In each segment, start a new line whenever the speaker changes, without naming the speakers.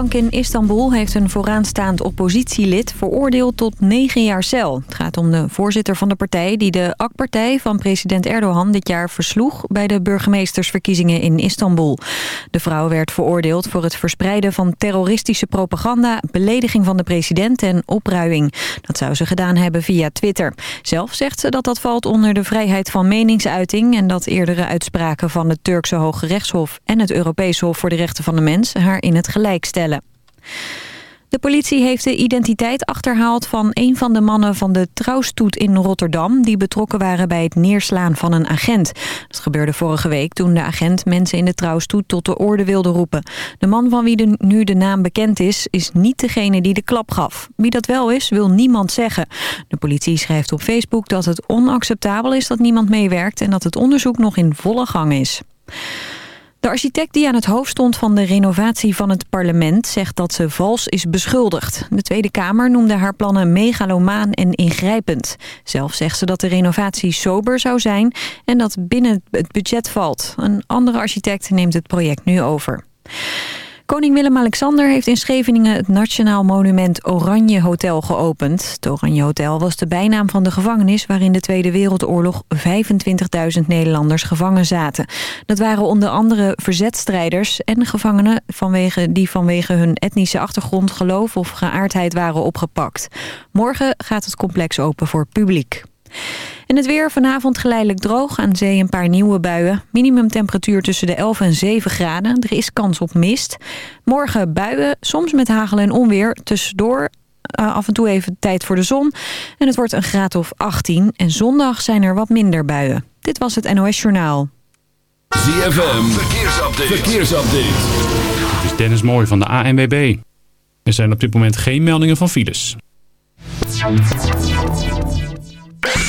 rechtbank in Istanbul heeft een vooraanstaand oppositielid veroordeeld tot negen jaar cel. Het gaat om de voorzitter van de partij die de AK-partij van president Erdogan dit jaar versloeg bij de burgemeestersverkiezingen in Istanbul. De vrouw werd veroordeeld voor het verspreiden van terroristische propaganda, belediging van de president en opruiing. Dat zou ze gedaan hebben via Twitter. Zelf zegt ze dat dat valt onder de vrijheid van meningsuiting en dat eerdere uitspraken van het Turkse Hoge Rechtshof en het Europees Hof voor de Rechten van de Mens haar in het gelijk stellen. De politie heeft de identiteit achterhaald van een van de mannen van de trouwstoet in Rotterdam... die betrokken waren bij het neerslaan van een agent. Dat gebeurde vorige week toen de agent mensen in de trouwstoet tot de orde wilde roepen. De man van wie nu de naam bekend is, is niet degene die de klap gaf. Wie dat wel is, wil niemand zeggen. De politie schrijft op Facebook dat het onacceptabel is dat niemand meewerkt... en dat het onderzoek nog in volle gang is. De architect die aan het hoofd stond van de renovatie van het parlement... zegt dat ze vals is beschuldigd. De Tweede Kamer noemde haar plannen megalomaan en ingrijpend. Zelf zegt ze dat de renovatie sober zou zijn... en dat binnen het budget valt. Een andere architect neemt het project nu over. Koning Willem-Alexander heeft in Scheveningen het Nationaal Monument Oranje Hotel geopend. Het Oranje Hotel was de bijnaam van de gevangenis waarin de Tweede Wereldoorlog 25.000 Nederlanders gevangen zaten. Dat waren onder andere verzetstrijders en gevangenen vanwege, die vanwege hun etnische achtergrond, geloof of geaardheid waren opgepakt. Morgen gaat het complex open voor publiek. En het weer vanavond geleidelijk droog. Aan zee een paar nieuwe buien. Minimumtemperatuur tussen de 11 en 7 graden. Er is kans op mist. Morgen buien, soms met hagel en onweer. Tussendoor uh, af en toe even tijd voor de zon. En het wordt een graad of 18. En zondag zijn er wat minder buien. Dit was het NOS Journaal.
ZFM, verkeersupdate. verkeersupdate.
Het is Dennis Mooij van de ANWB. Er zijn op dit moment geen meldingen van files.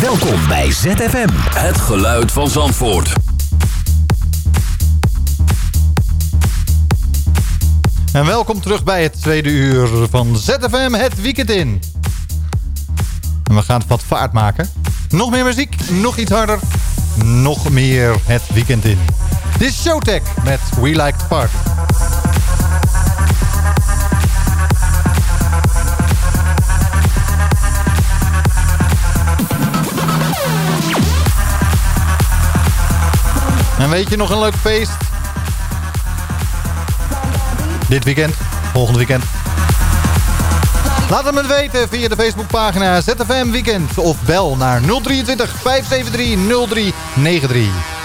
Welkom bij ZFM. Het geluid van Zandvoort.
En welkom terug bij het tweede uur van ZFM het weekend in. En we gaan wat vaart maken. Nog meer muziek, nog iets harder, nog meer het weekend in. Dit is Showtech met We Like Party. En weet je nog een leuk feest? Dit weekend, volgend weekend. Laat het me weten via de Facebookpagina ZFM Weekend. Of bel naar 023 573 0393.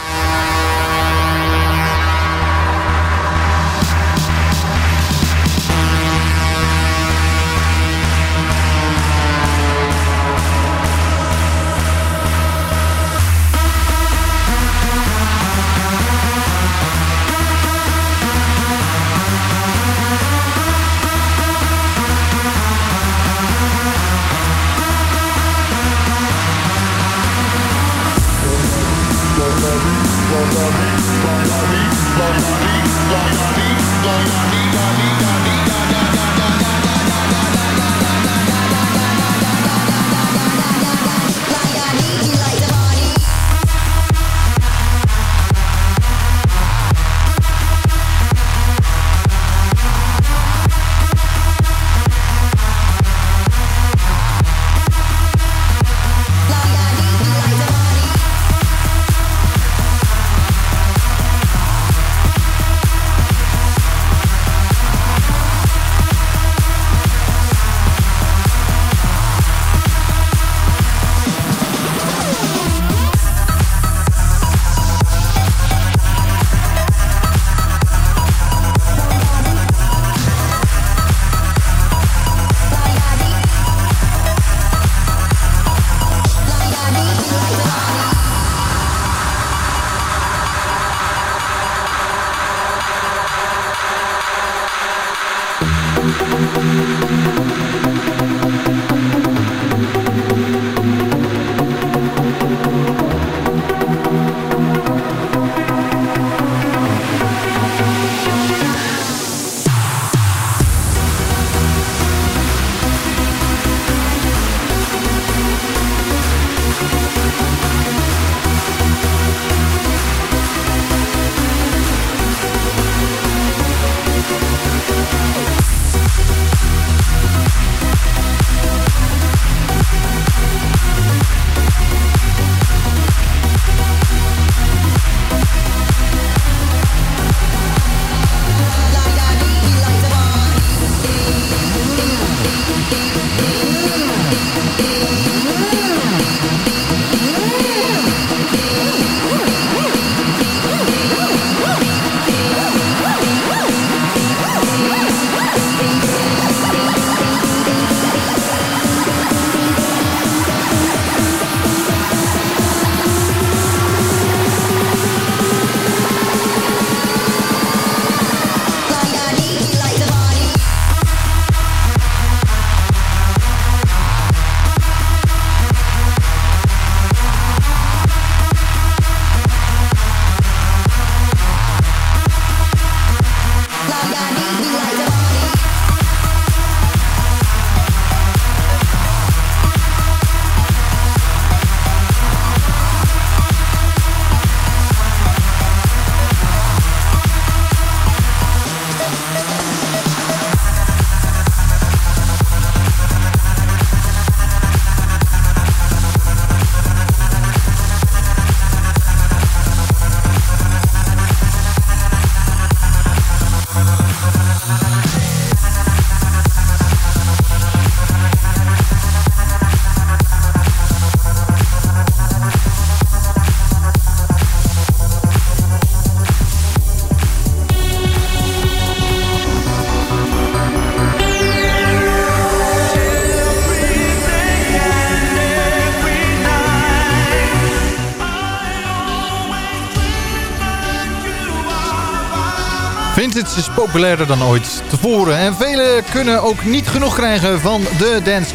Is populairder dan ooit tevoren. En velen kunnen ook niet genoeg krijgen van de dance.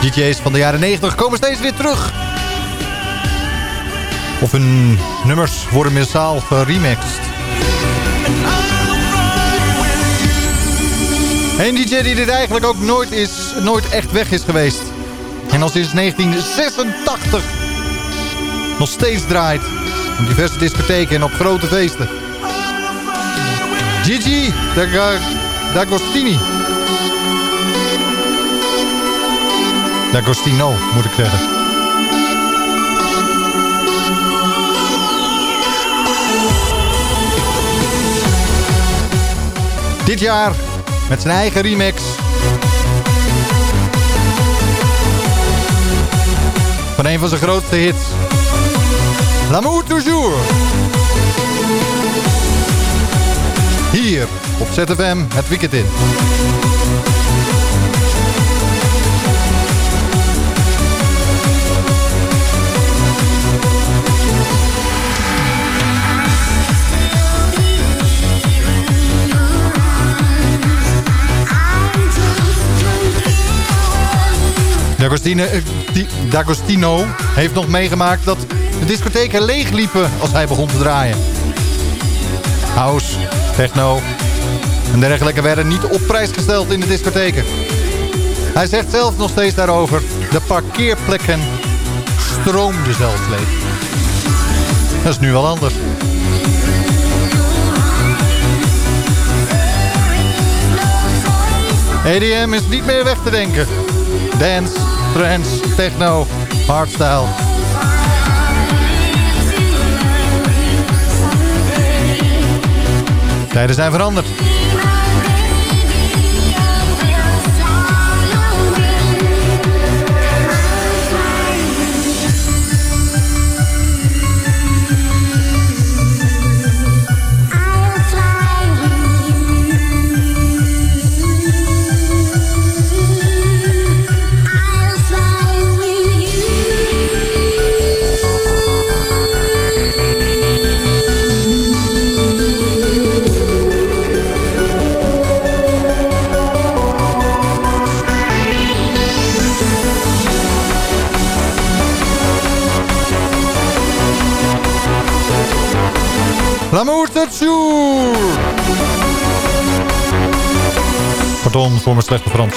DJ's van de jaren 90 komen steeds weer terug. Of hun nummers worden massaal geremixed. Een DJ die dit eigenlijk ook nooit, is, nooit echt weg is geweest. En al sinds 1986 nog steeds draait. Op diverse discotheken en op grote feesten. Gigi D'Agostini. D'Agostino, moet ik zeggen. Dit jaar met zijn eigen remix. Van een van zijn grootste hits. L'amour toujours. ZFM het weekend in. D'Agostino heeft nog meegemaakt dat de discotheken leegliepen als hij begon te draaien. House, techno en dergelijke werden niet op prijs gesteld in de discotheken. Hij zegt zelf nog steeds daarover, de parkeerplekken stroomden zelfs leeg. Dat is nu wel anders. EDM is niet meer weg te denken. Dance, trance, techno, hardstyle. Tijden zijn veranderd.
Pardon voor mijn slechte Frans.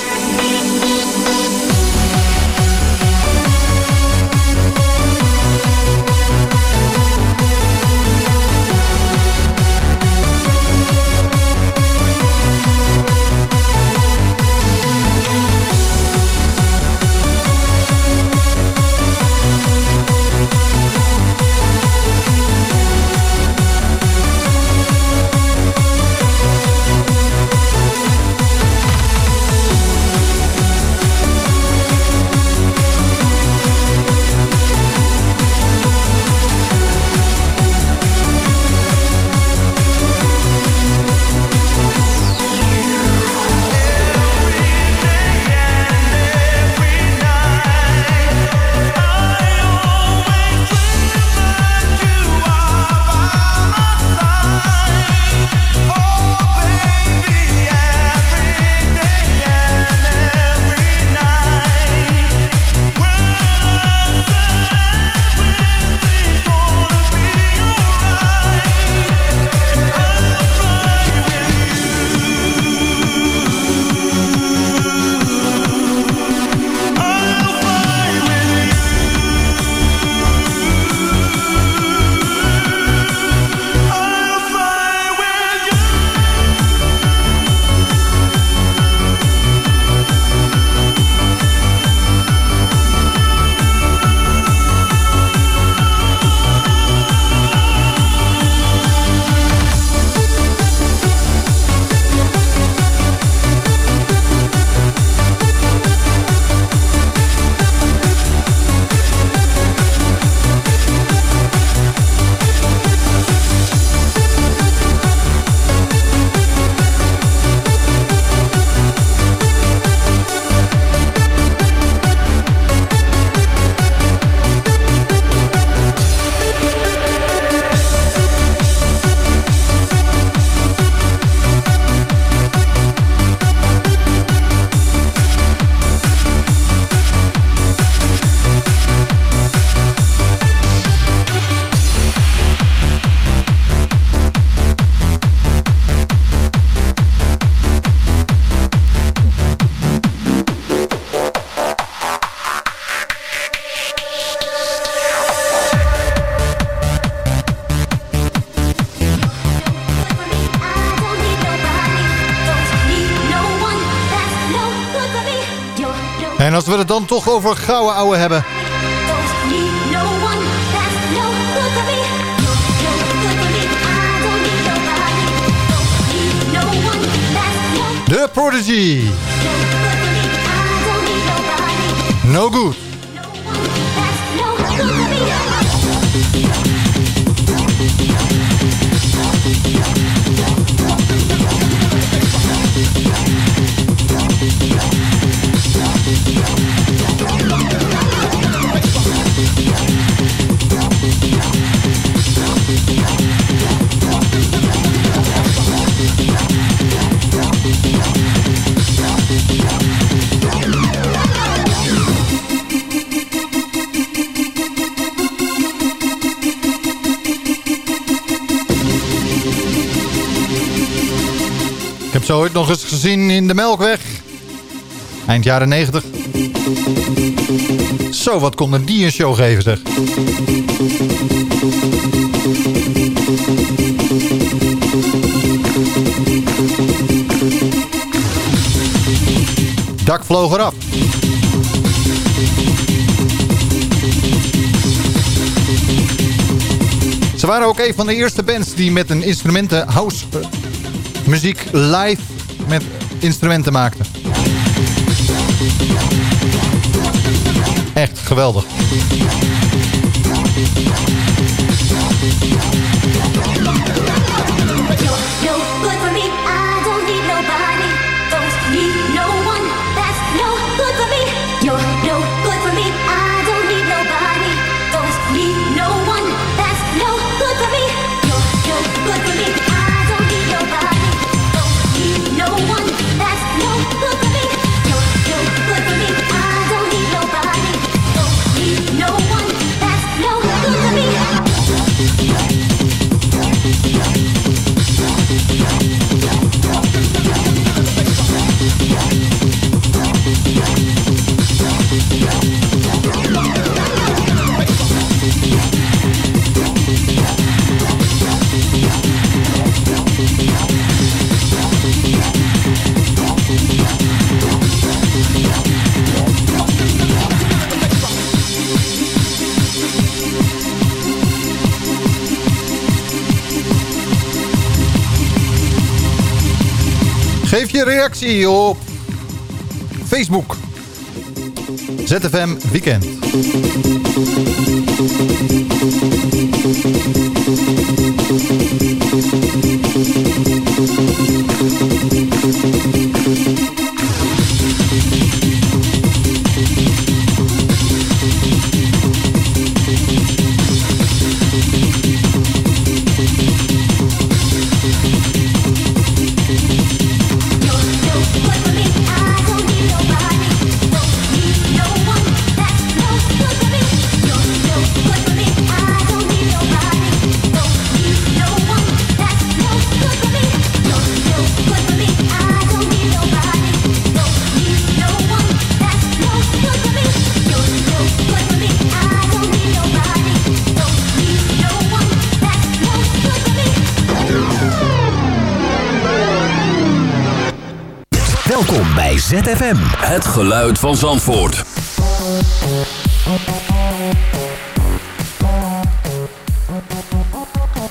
Over gouden ouwe hebben... The Prodigy. No good. Ooit nog eens gezien in de Melkweg. Eind jaren 90. Zo, wat konden die een show geven, zeg. Dak vloog eraf. Ze waren ook een van de eerste bands die met een instrumenten house eh, muziek live met instrumenten maakten. Echt geweldig.
Reactie op Facebook. ZFM Weekend.
ZFM. Het geluid van Zandvoort.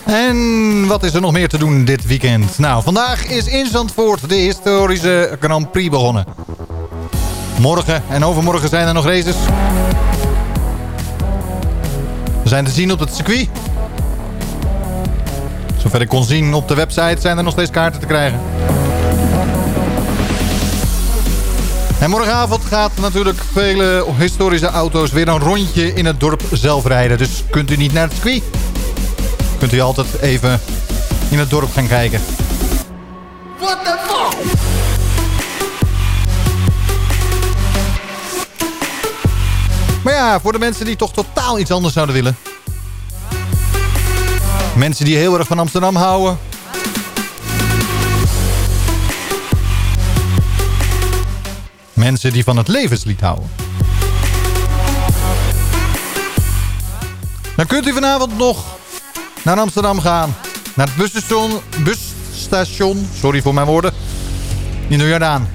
En wat is er nog meer te doen dit weekend? Nou, vandaag is in Zandvoort de historische Grand Prix begonnen. Morgen en overmorgen zijn er nog races. We zijn te zien op het circuit. Zover ik kon zien op de website zijn er nog steeds kaarten te krijgen. En morgenavond gaat natuurlijk vele historische auto's weer een rondje in het dorp zelf rijden. Dus kunt u niet naar het circuit, kunt u altijd even in het dorp gaan kijken. What the fuck? Maar ja, voor de mensen die toch totaal iets anders zouden willen. Mensen die heel erg van Amsterdam houden. Mensen die van het levenslied houden. Dan kunt u vanavond nog naar Amsterdam gaan. Naar het busstation, busstation sorry voor mijn woorden, in de Jordaan.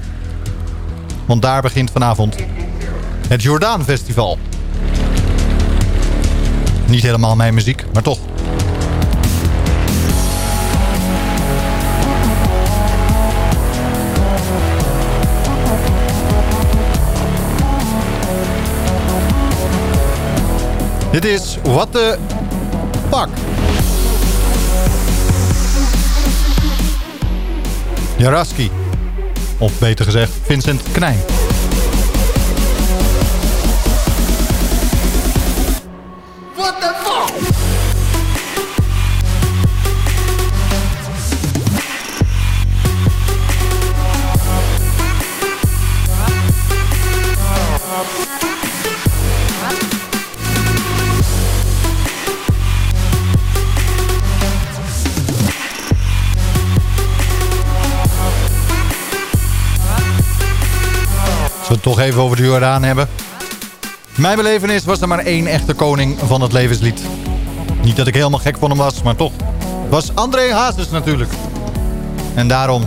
Want daar begint vanavond het Jordaan Festival. Niet helemaal mijn muziek, maar toch. Dit is What the Fuck. Jaraski. Of beter gezegd, Vincent Knijn. Toch even over de Jordaan hebben? Mijn belevenis was er maar één echte koning van het levenslied. Niet dat ik helemaal gek van hem was, maar toch. Was André Hazes natuurlijk. En daarom,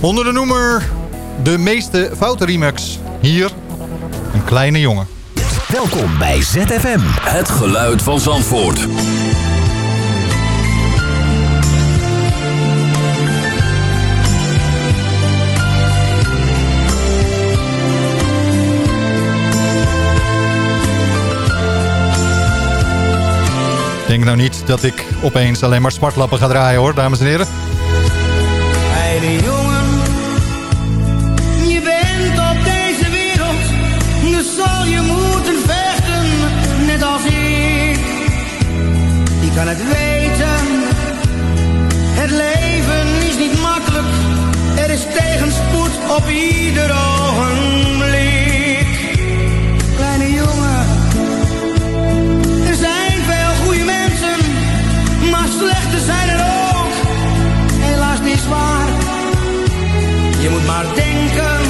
onder de noemer de meeste foute remix, hier een kleine jongen.
Welkom bij ZFM. Het geluid van Zandvoort.
Denk nou niet dat ik opeens alleen maar smartlappen ga draaien hoor, dames en heren.
Kleine jongen, je bent op deze wereld, dus zal je moeten vechten, net als ik. Je kan het weten, het leven is niet makkelijk, er is tegenspoed op ieder ogenblik. Maar denken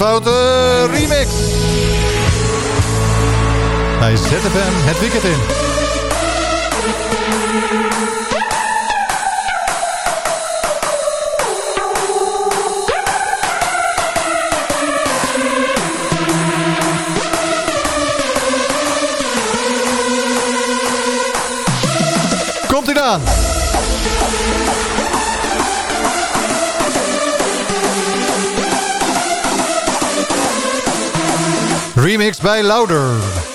fouten remix. Bij ZFM het weekend in. Remix bij Louder.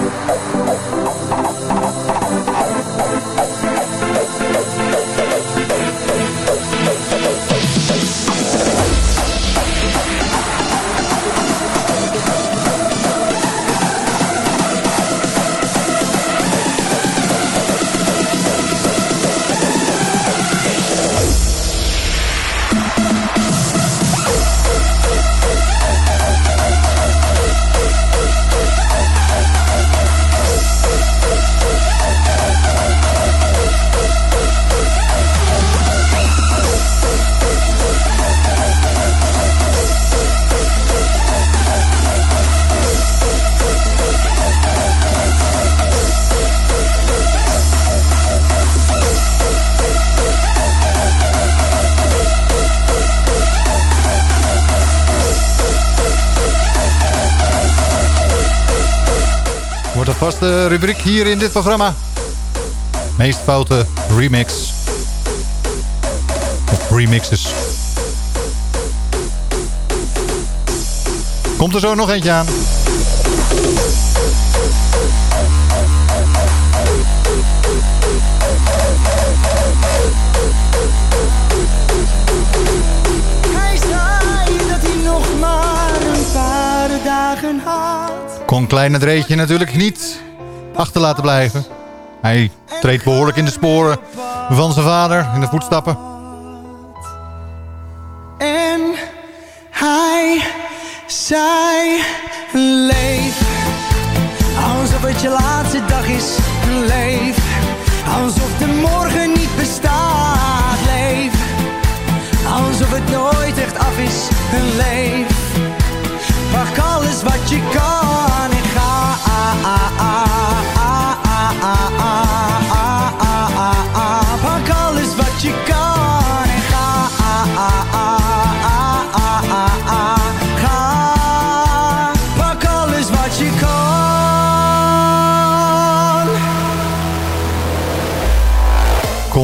Wordt vaste rubriek hier in dit programma. Meest foute remix. Of remixes. Komt er zo nog eentje aan.
Hij zei dat hij nog maar een paar dagen had.
Kon Kleine Dreetje natuurlijk niet achter laten blijven. Hij treedt behoorlijk in de sporen van zijn vader, in de voetstappen.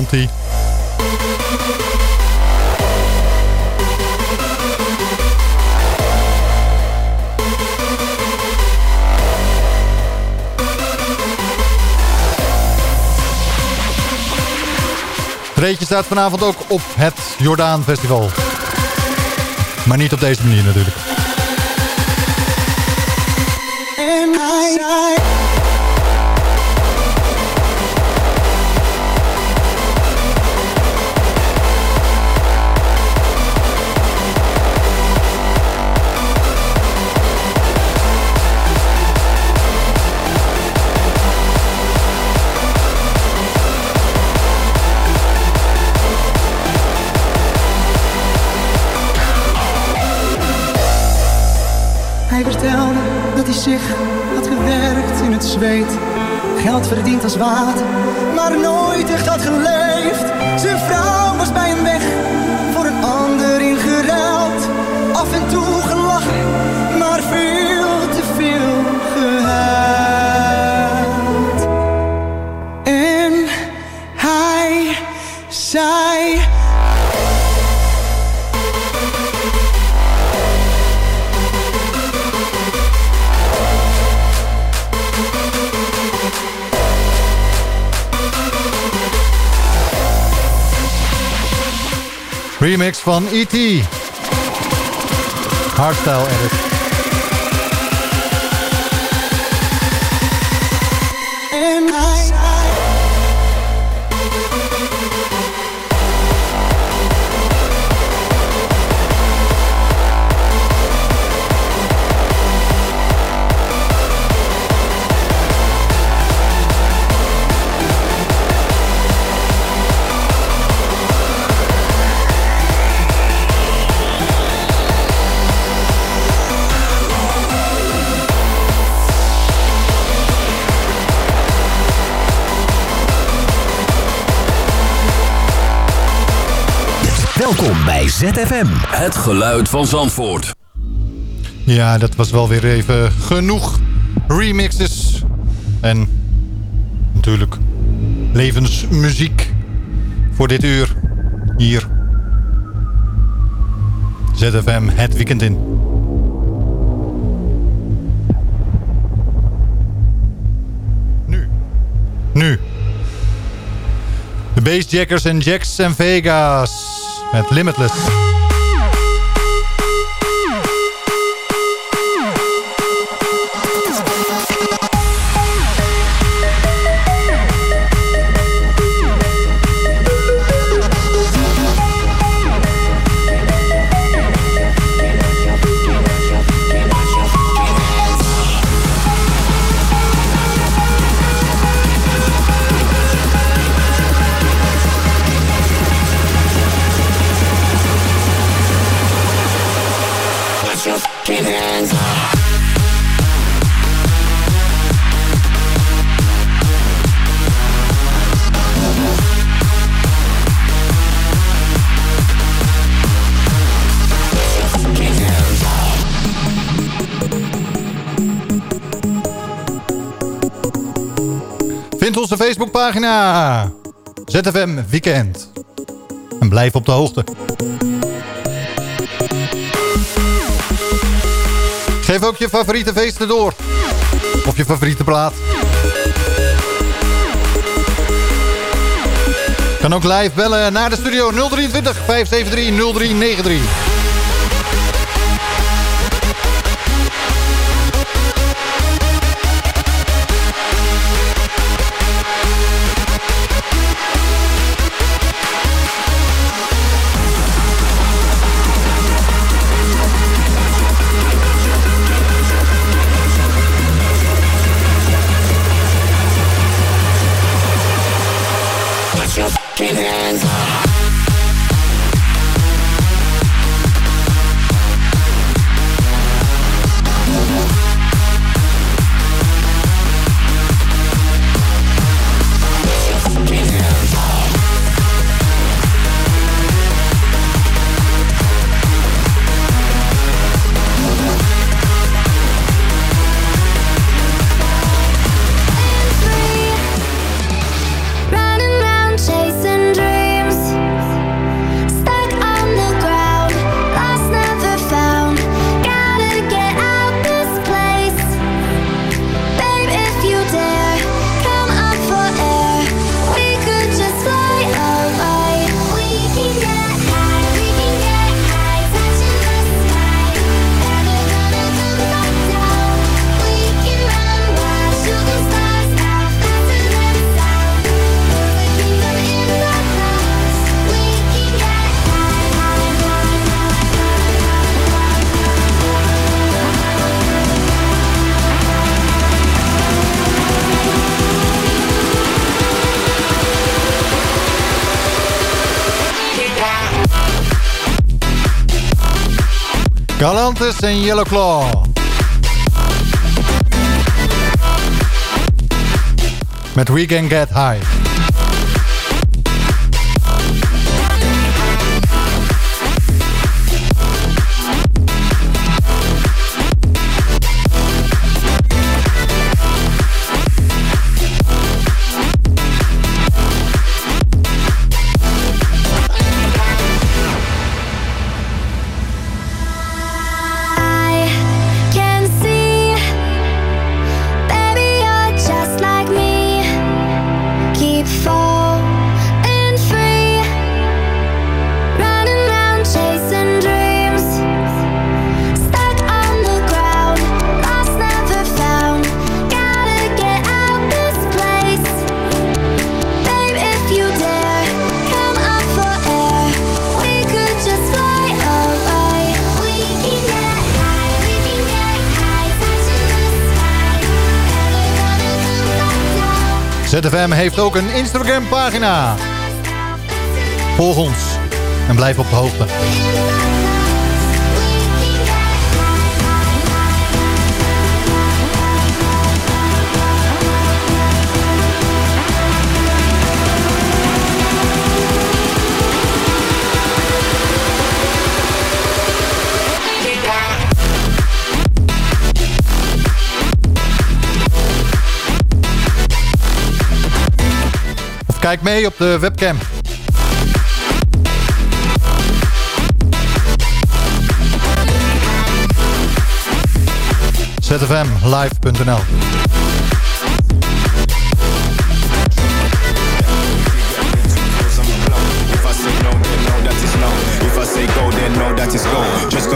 Komt-ie. Staat vanavond ook op het Jordaan Festival. Maar niet op deze manier natuurlijk.
Hij zei... had gewerkt in het zweet. Geld verdiend als water, maar nooit echt had geleefd. Zijn vrouw
Remix van E.T. Hardstyle edit.
Welkom bij ZFM. Het geluid van Zandvoort.
Ja, dat was wel weer even genoeg remixes. En natuurlijk levensmuziek voor dit uur. Hier. ZFM het weekend in. Nu. Nu. De Bassjackers en Jacks en Vegas met Limitless. Facebookpagina. ZFM Weekend. En blijf op de hoogte. Geef ook je favoriete feesten door. Of je favoriete plaat. Kan ook live bellen naar de studio 023 573 0393. Galantis en Yellow Claw. Met We Can Get High.
ZFM heeft ook een Instagram pagina. Volg ons en blijf op de hoogte. Kijk mee op de webcam. zfmlive.nl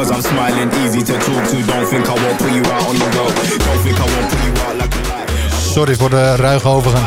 that smiling, easy to.
Sorry voor de ruige overgang.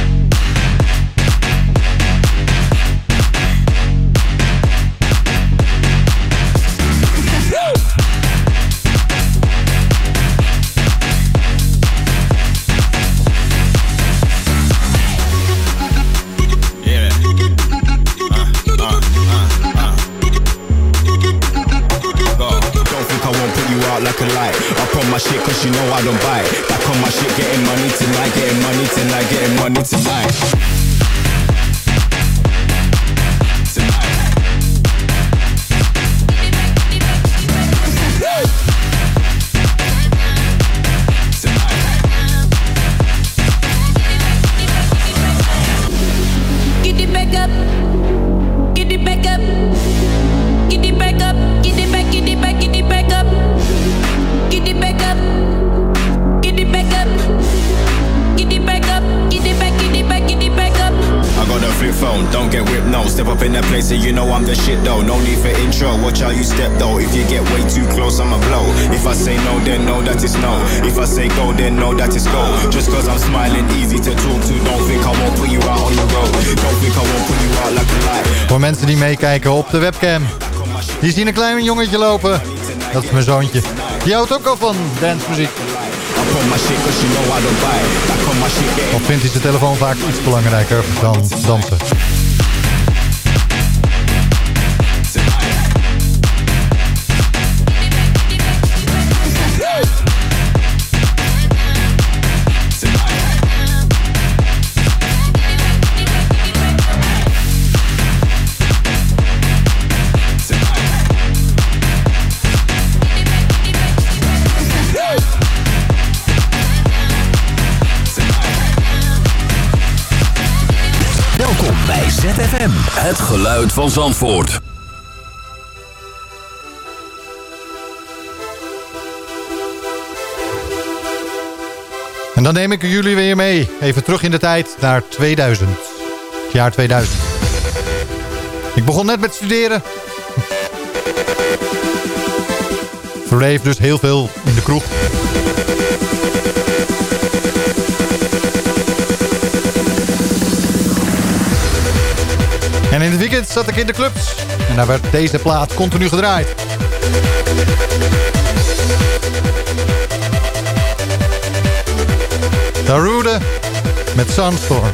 a light. Up on my shit cause you know I don't buy it. Back on my shit, getting money tonight, getting money tonight, getting money. Tonight. Watch how you step though. If you get way too close, I'ma blow. If I say no, then know that it's no. If I say go, then know that it's go. Just cause I'm smiling, easy to talk to. Don't think I won't put you out on the road. Don't think I won't put you out like a light.
Voor mensen die meekijken op de webcam. Die zien een klein jongetje lopen. Dat is mijn zoontje. Die houdt ook al van dancemuziek. Of vindt hij zijn telefoon vaak iets belangrijker dan dansen.
Het geluid van Zandvoort.
En dan neem ik jullie weer mee. Even terug in de tijd naar 2000. Het jaar 2000. Ik begon net met studeren. Verbleef dus heel veel in de kroeg. En in het weekend zat ik in de clubs. En daar werd deze plaat continu gedraaid. Darude met Sunstorm.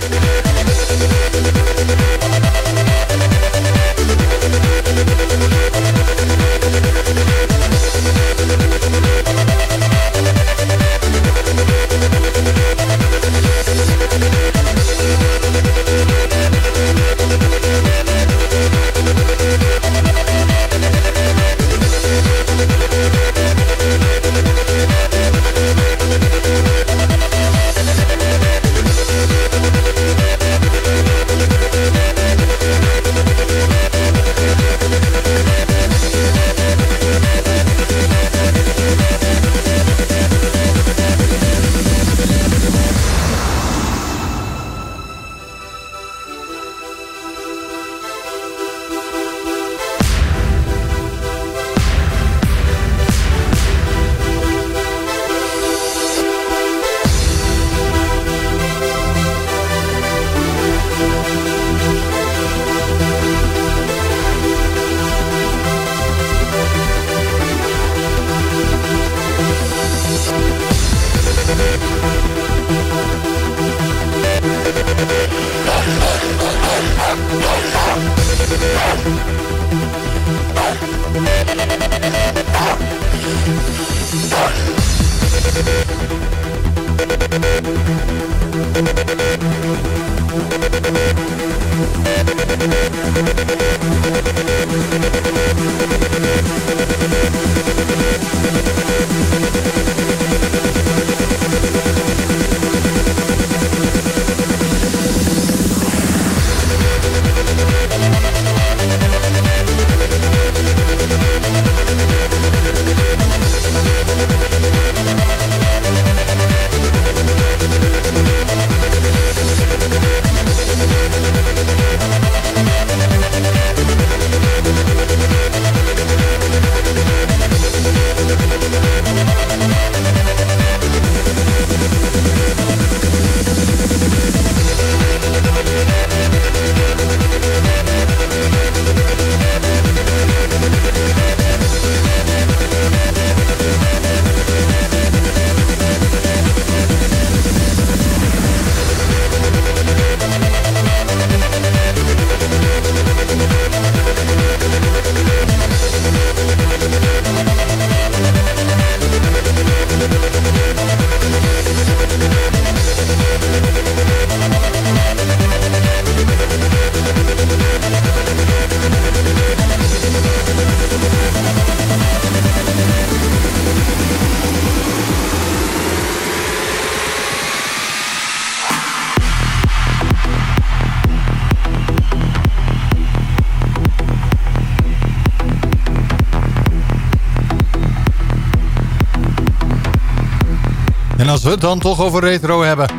We dan toch over retro hebben.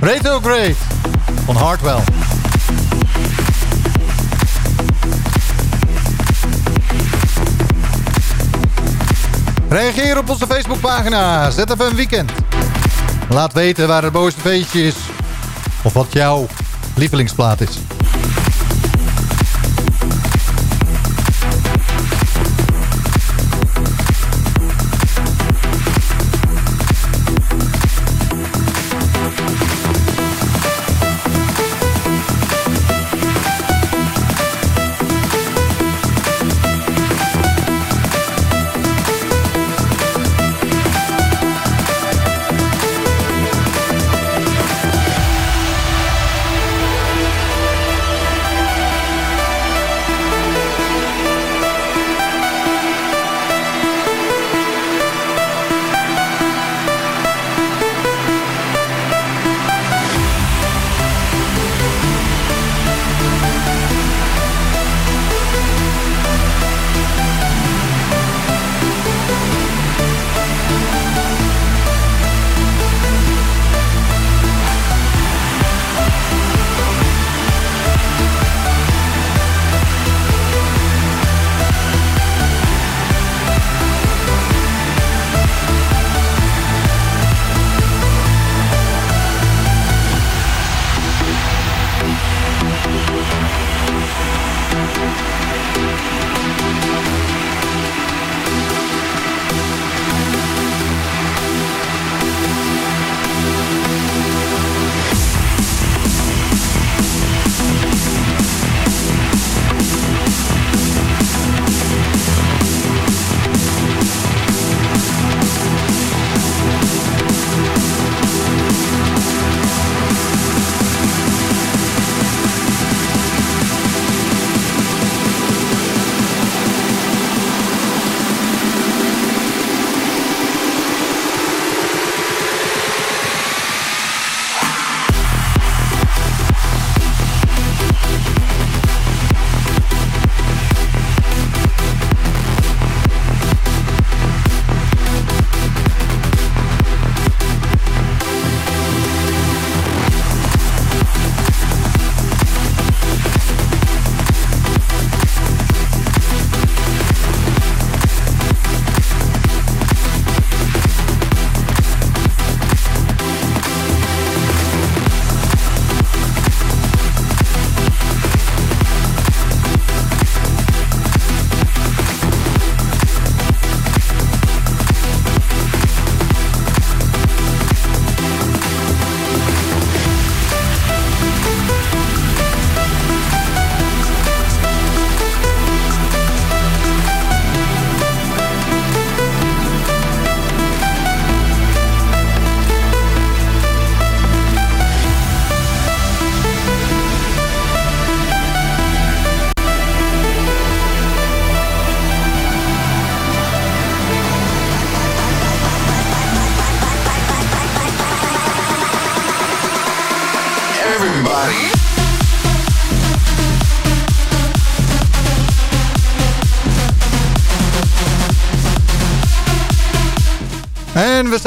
Retrograde van Hardwell. Reageer op onze Facebookpagina ZFM Weekend. Laat weten waar het mooiste feestje is. Of wat jouw lievelingsplaat is.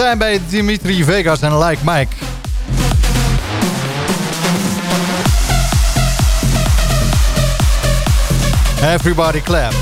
Zijn bij Dimitri Vegas en Like Mike. Everybody clap.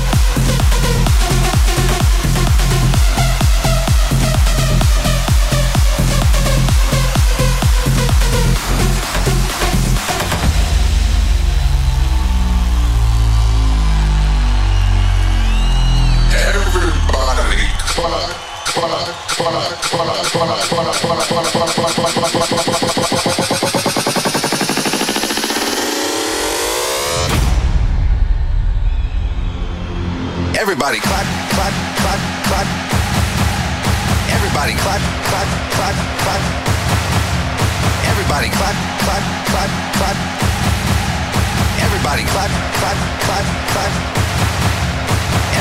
Everybody clap, clap, clap, clap. Everybody clap, clap, clap, clap. Everybody clap, clap, clap, clap. Everybody clap, clap, clap, clap.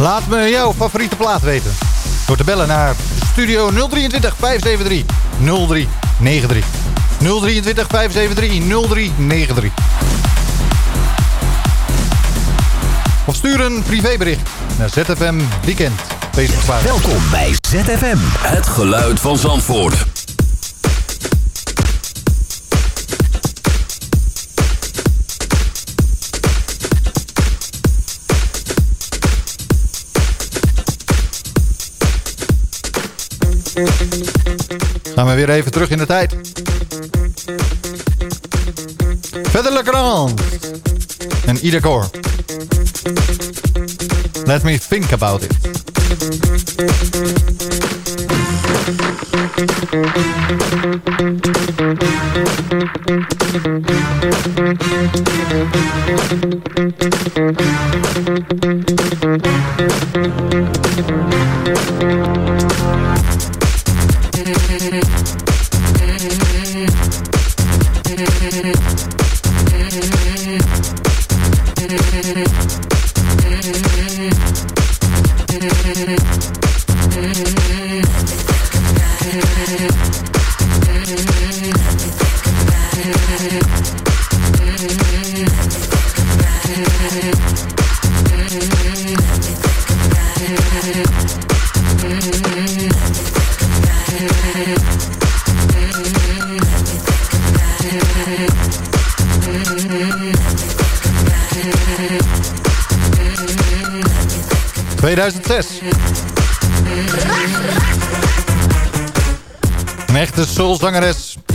Laat me jouw favoriete plaat weten. Door te bellen naar studio 023 573 0393. 023 573 0393. Of stuur een privébericht naar ZFM Weekend. Facebookpagina.
Welkom bij ZFM. Het geluid van Zandvoort.
Gaan we weer even terug in de tijd. Verder lekker aan. En ieder koor. Let me think about it.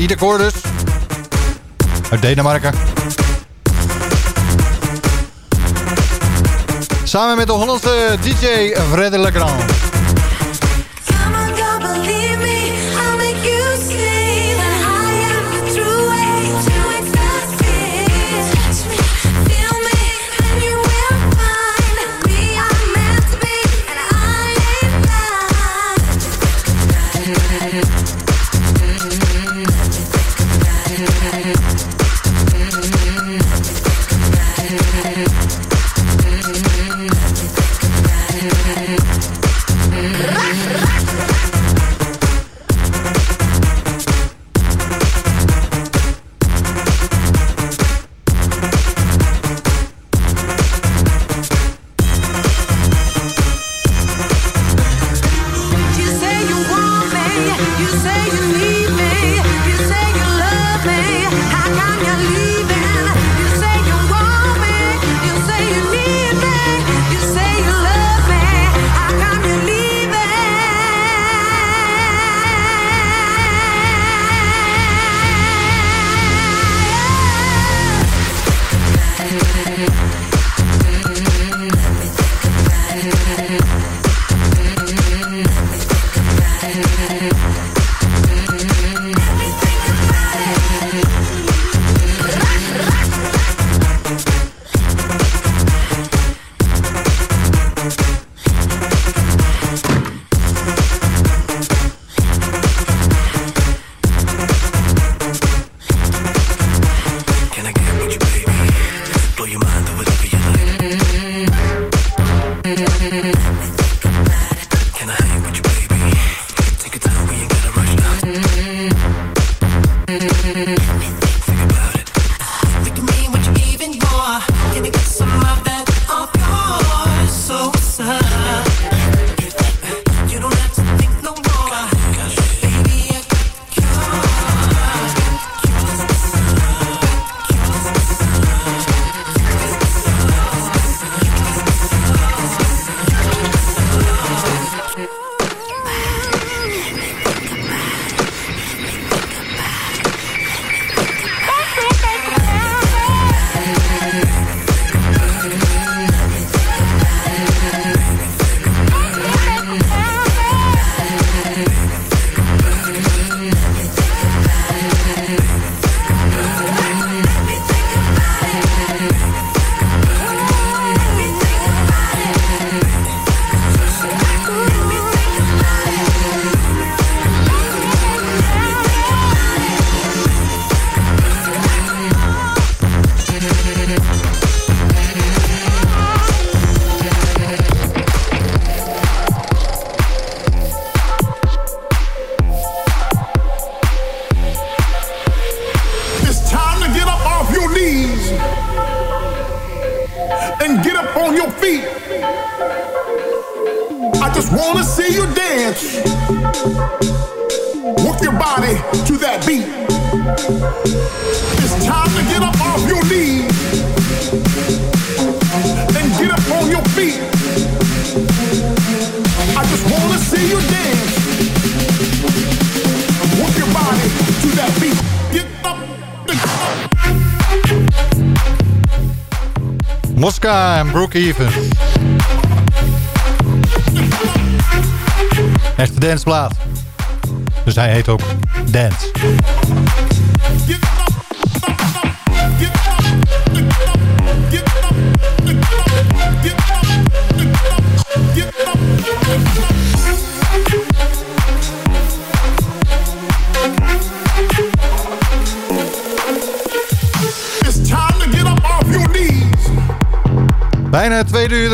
Ida Cordus. Uit Denemarken. Samen met de Hollandse DJ Freddy Legrand.
Even.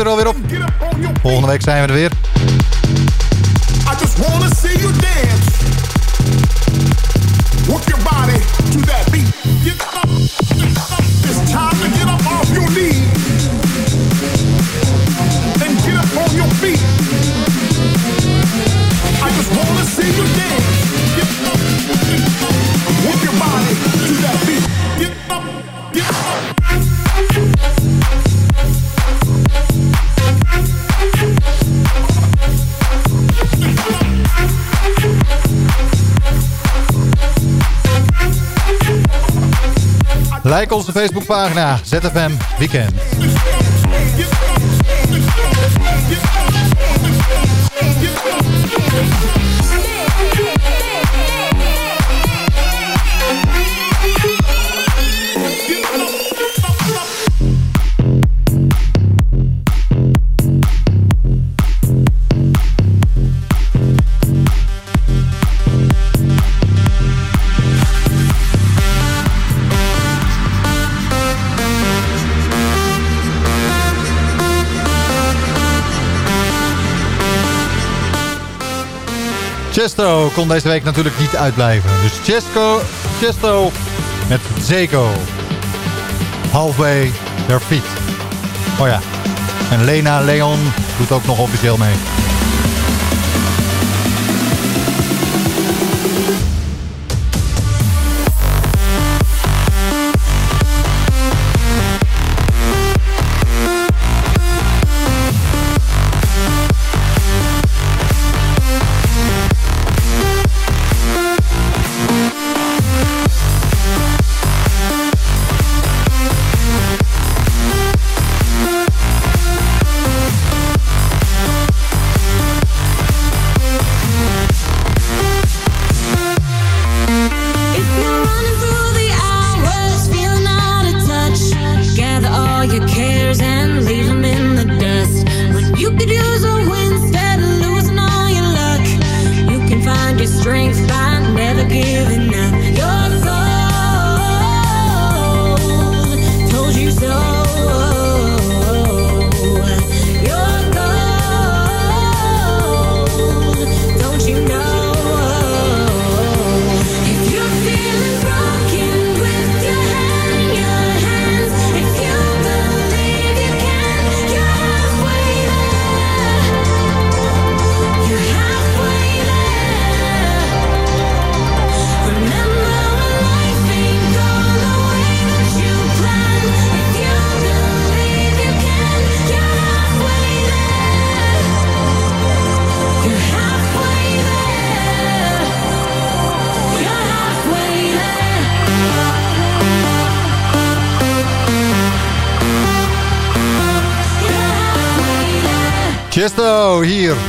er alweer op. Volgende week zijn we er weer. Like onze Facebookpagina ZFM Weekend. Chesto kon deze week natuurlijk niet uitblijven. Dus Chesto, Chesto met Zeko. Halfway their feet. Oh ja. En Lena Leon doet ook nog officieel mee.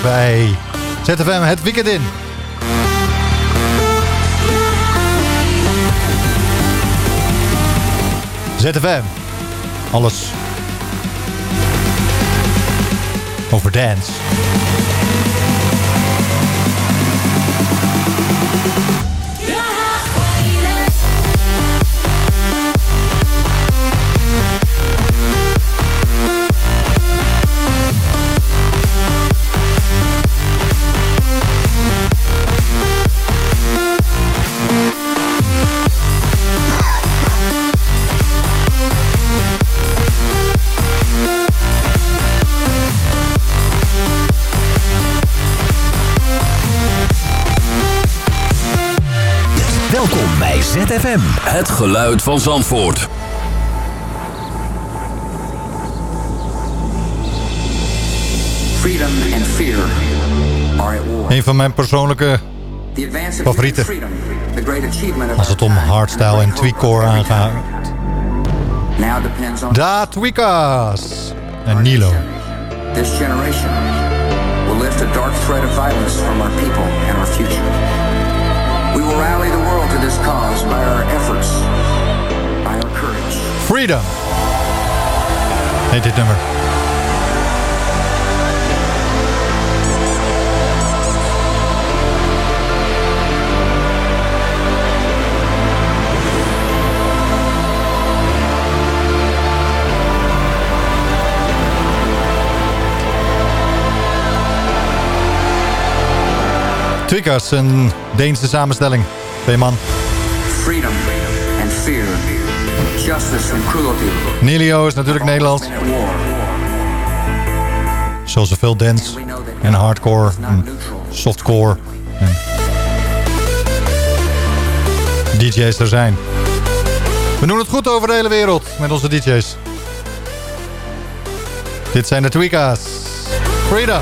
bij ZFM het weekend in. ZFM. Alles over dance.
ZFM. Het geluid van Zandvoort.
Freedom and fear are at war.
Een van mijn persoonlijke favorieten. Als het om hardstyle en tweakcore aangaat.
now depends on
Da Tweakers. En Nilo.
this generation will lift a dark thread of violence from our people and our future. We will rally the world to this cause by our efforts, by our courage.
Freedom. Heet dit. Tweakers, een Deense samenstelling. Twee man.
Freedom and fear, justice and cruelty.
Nilio is natuurlijk Nederlands. Zoals zoveel dance en hardcore en softcore en DJ's er zijn. We doen het goed over de hele wereld met onze DJ's. Dit zijn de Tweakers. Freedom.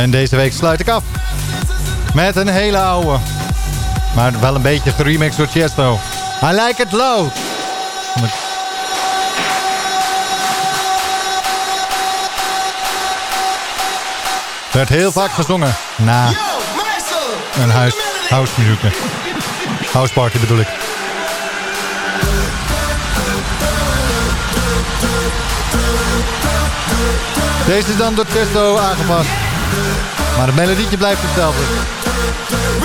En deze week sluit ik af met een hele oude. Maar wel een beetje geremixed door Chesto. I like it ik- Werd heel vaak gezongen na een huis, house muziek. House party bedoel ik. Deze is dan door Chesto aangepast. Maar het melodietje blijft hetzelfde.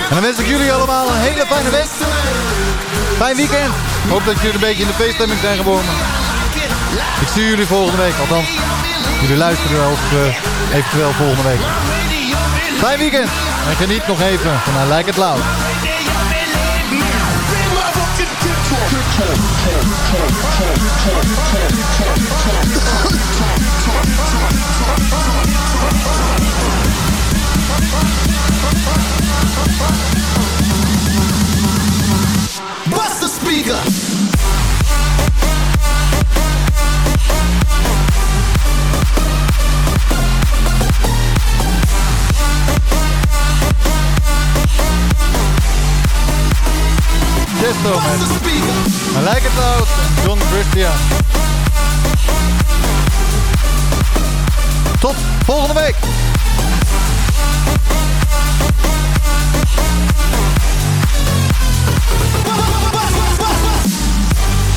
En dan wens ik jullie allemaal een hele fijne week. Fijn weekend. Ik hoop dat jullie een beetje in de feeststemming zijn geboren. Ik zie jullie volgende week. Althans, jullie luisteren ook eh, eventueel volgende week. Fijn weekend. En geniet nog even van I Like It. Chesto. I Like It John Christian. Tot volgende week.